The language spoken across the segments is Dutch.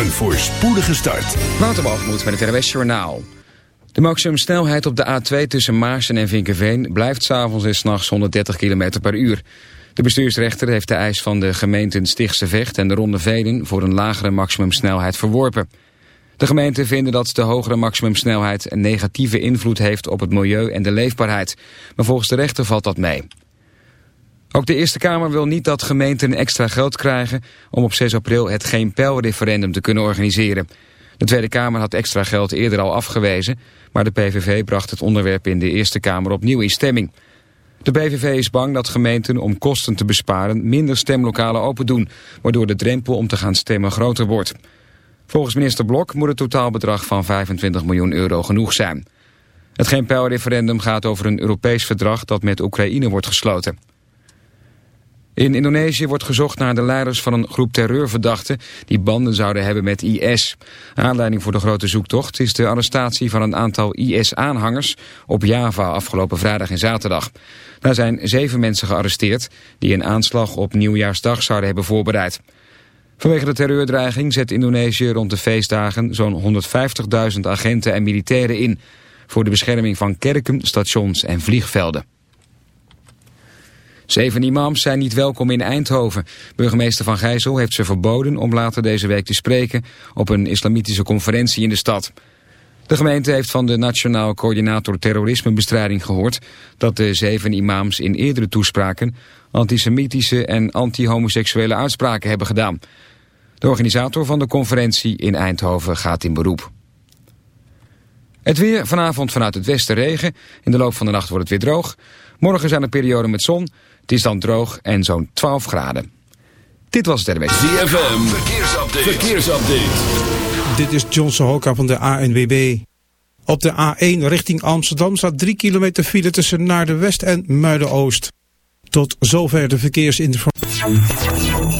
Een voorspoedige start. Waterbalgemoed met het RWS Journaal. De maximumsnelheid op de A2 tussen Maarsen en Vinkenveen blijft s'avonds en s'nachts 130 km per uur. De bestuursrechter heeft de eis van de gemeenten Stichtse Vecht en de Ronde Velen voor een lagere maximumsnelheid verworpen. De gemeenten vinden dat de hogere maximumsnelheid een negatieve invloed heeft op het milieu en de leefbaarheid. Maar volgens de rechter valt dat mee. Ook de Eerste Kamer wil niet dat gemeenten extra geld krijgen om op 6 april het geen pijlreferendum te kunnen organiseren. De Tweede Kamer had extra geld eerder al afgewezen, maar de PVV bracht het onderwerp in de Eerste Kamer opnieuw in stemming. De PVV is bang dat gemeenten om kosten te besparen minder stemlokalen open doen, waardoor de drempel om te gaan stemmen groter wordt. Volgens minister Blok moet het totaalbedrag van 25 miljoen euro genoeg zijn. Het geen pijlreferendum gaat over een Europees verdrag dat met Oekraïne wordt gesloten. In Indonesië wordt gezocht naar de leiders van een groep terreurverdachten die banden zouden hebben met IS. Aanleiding voor de grote zoektocht is de arrestatie van een aantal IS-aanhangers op Java afgelopen vrijdag en zaterdag. Daar zijn zeven mensen gearresteerd die een aanslag op Nieuwjaarsdag zouden hebben voorbereid. Vanwege de terreurdreiging zet Indonesië rond de feestdagen zo'n 150.000 agenten en militairen in voor de bescherming van kerken, stations en vliegvelden. Zeven imams zijn niet welkom in Eindhoven. Burgemeester Van Gijzel heeft ze verboden om later deze week te spreken op een islamitische conferentie in de stad. De gemeente heeft van de Nationaal Coördinator Terrorismebestrijding gehoord dat de zeven imams in eerdere toespraken antisemitische en anti-homoseksuele uitspraken hebben gedaan. De organisator van de conferentie in Eindhoven gaat in beroep. Het weer, vanavond vanuit het westen regen. In de loop van de nacht wordt het weer droog. Morgen zijn er perioden met zon. Het is dan droog en zo'n 12 graden. Dit was het RWS. ZFM, verkeersupdate. verkeersupdate. Dit is Johnson Hoka van de ANWB. Op de A1 richting Amsterdam staat 3 kilometer file tussen Naarden West en Muiden-Oost. Tot zover de verkeersinformatie.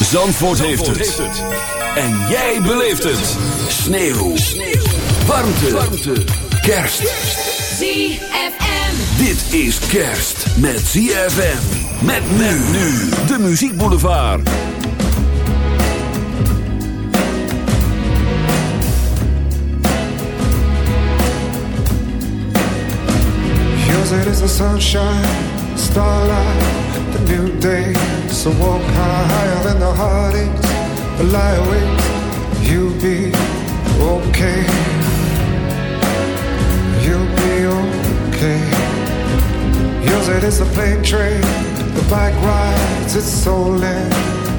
Zandvoort, heeft, het. En jij beleeft het. Sneeuw. Warmte. Warmte. Kerst. ZFM. Dit is kerst met ZFM. Met men nu. De Muziek Boulevard. Yours it is the sunshine, starlight, the new day. So walk high, higher than the heartaches, the lie awake. You'll be okay. You'll be okay. Yours it is the plane train, the bike rides, it's so in.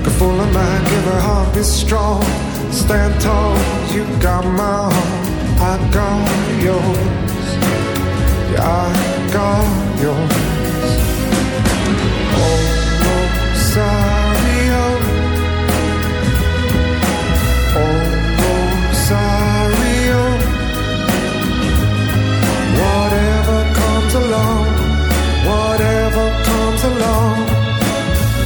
Go full of mind, give her heart, be strong. Stand tall, you got my heart, I got yours. Yeah, I got yours.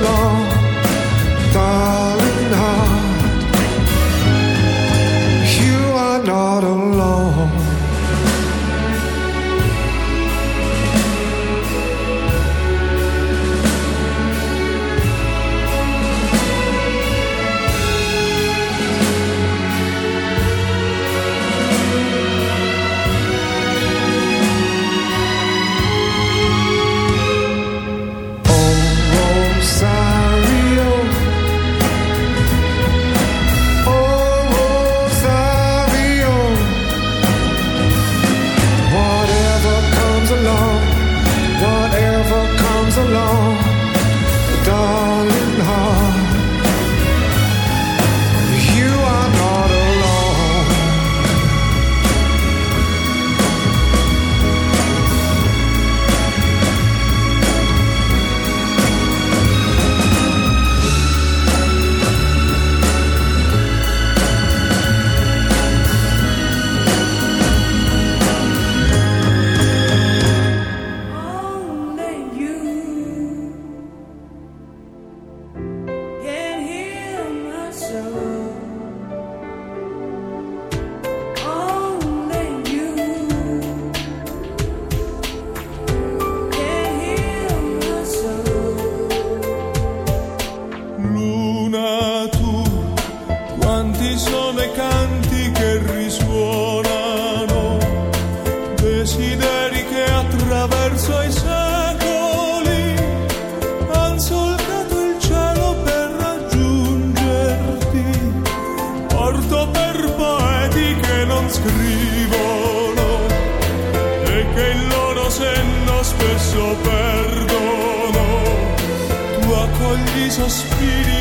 alone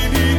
baby.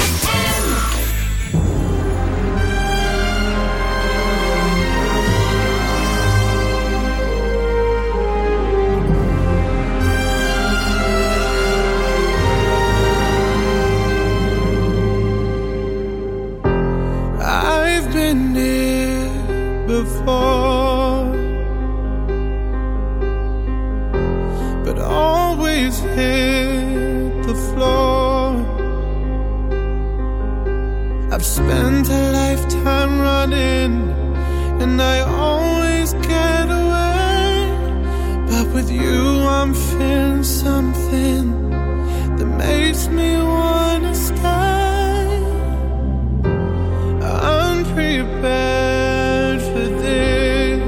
with you, I'm feeling something that makes me wanna stay. I'm prepared for this.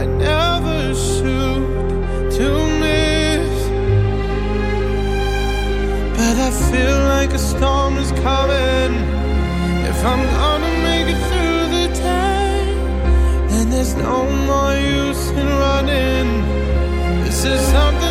I never shoot to miss, but I feel like a storm is coming. If I'm no more use in running. This is something.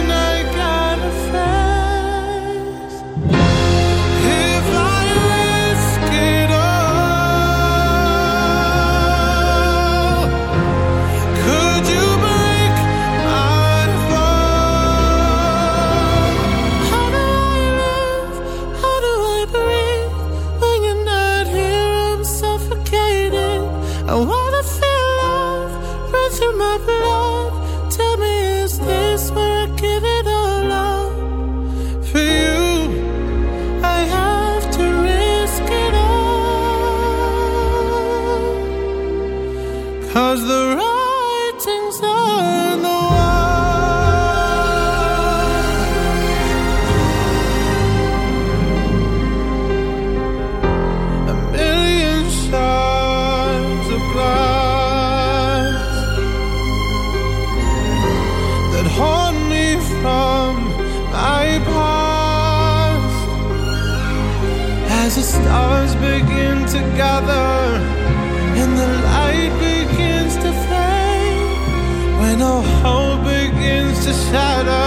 Shadow.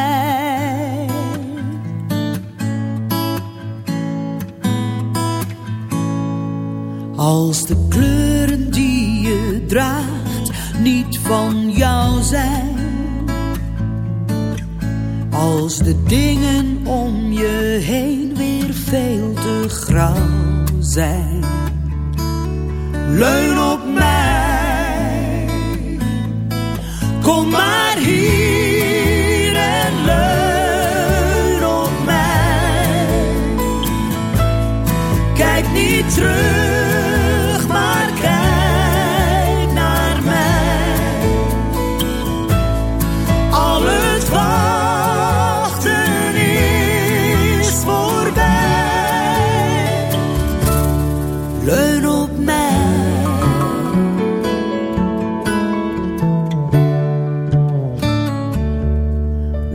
在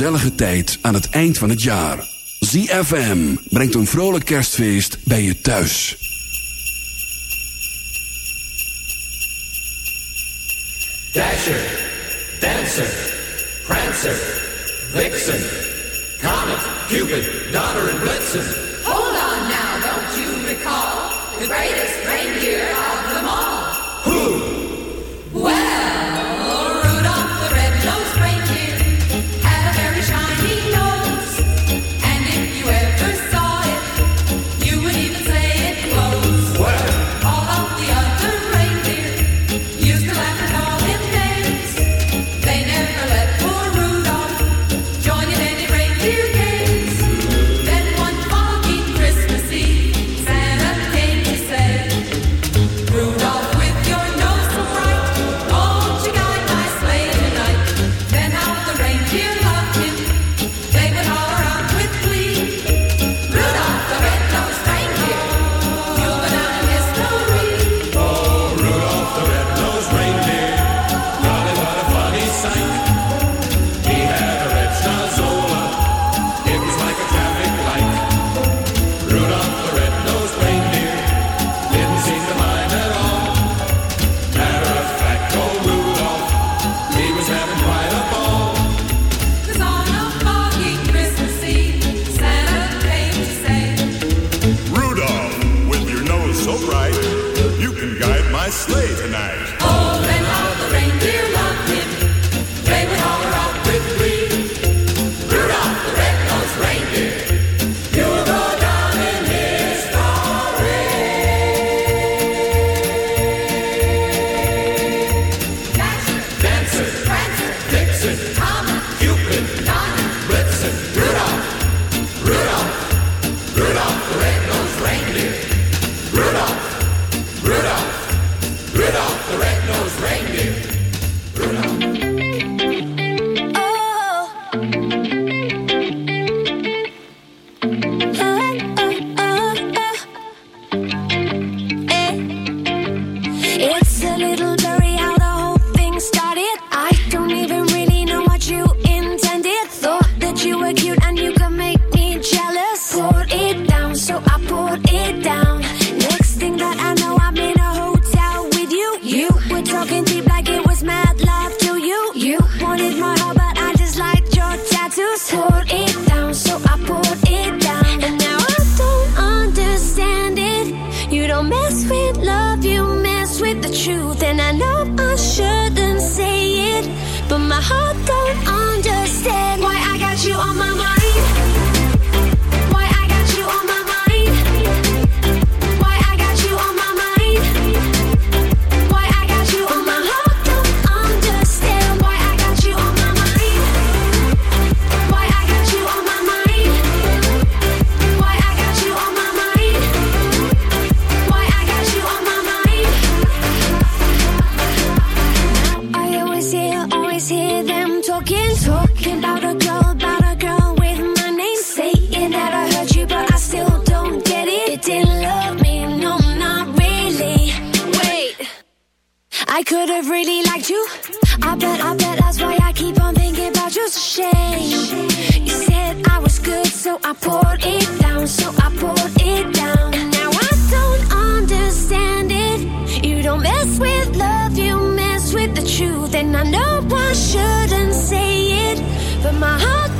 gezellige tijd aan het eind van het jaar. ZFM brengt een vrolijk kerstfeest bij je thuis. Dasher, Dancer, Prancer, Vixen, Comet, Cupid, Donner en Blitzen. Hold on now, don't you recall the. slay tonight. them talking, a a girl with my name. Saying that I heard you, but I still don't get it. Didn't love me, no, not really. Wait, I could have really liked you. I bet, I bet that's why I keep on thinking about a shame. You said I was good, so I poured it shouldn't say it, but my heart.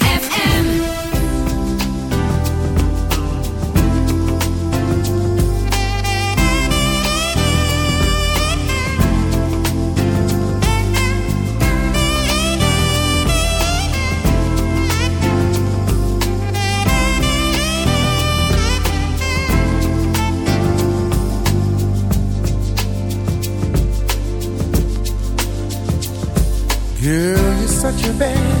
Je bed